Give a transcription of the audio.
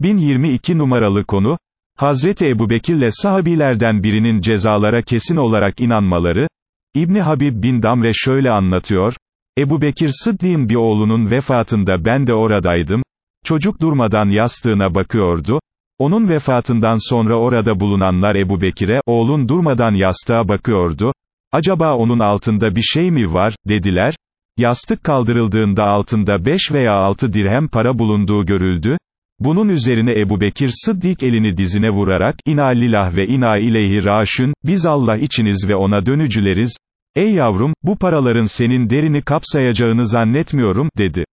1022 numaralı konu, Hazreti Ebubekirle sahabilerden birinin cezalara kesin olarak inanmaları, İbni Habib bin Damre şöyle anlatıyor, Ebu Bekir Sıddık'ın bir oğlunun vefatında ben de oradaydım, çocuk durmadan yastığına bakıyordu, onun vefatından sonra orada bulunanlar Ebu Bekir'e, oğlun durmadan yastığa bakıyordu, acaba onun altında bir şey mi var, dediler, yastık kaldırıldığında altında beş veya altı dirhem para bulunduğu görüldü, bunun üzerine Ebu Bekir Sıddik elini dizine vurarak, İna lillah ve ina ileyhi raşün, biz Allah içiniz ve ona dönücüleriz, ey yavrum, bu paraların senin derini kapsayacağını zannetmiyorum, dedi.